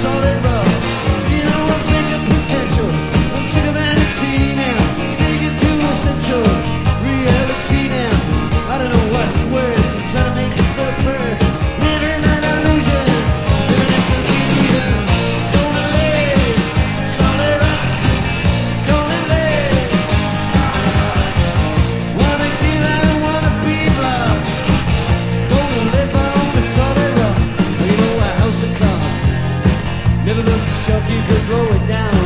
solid going down.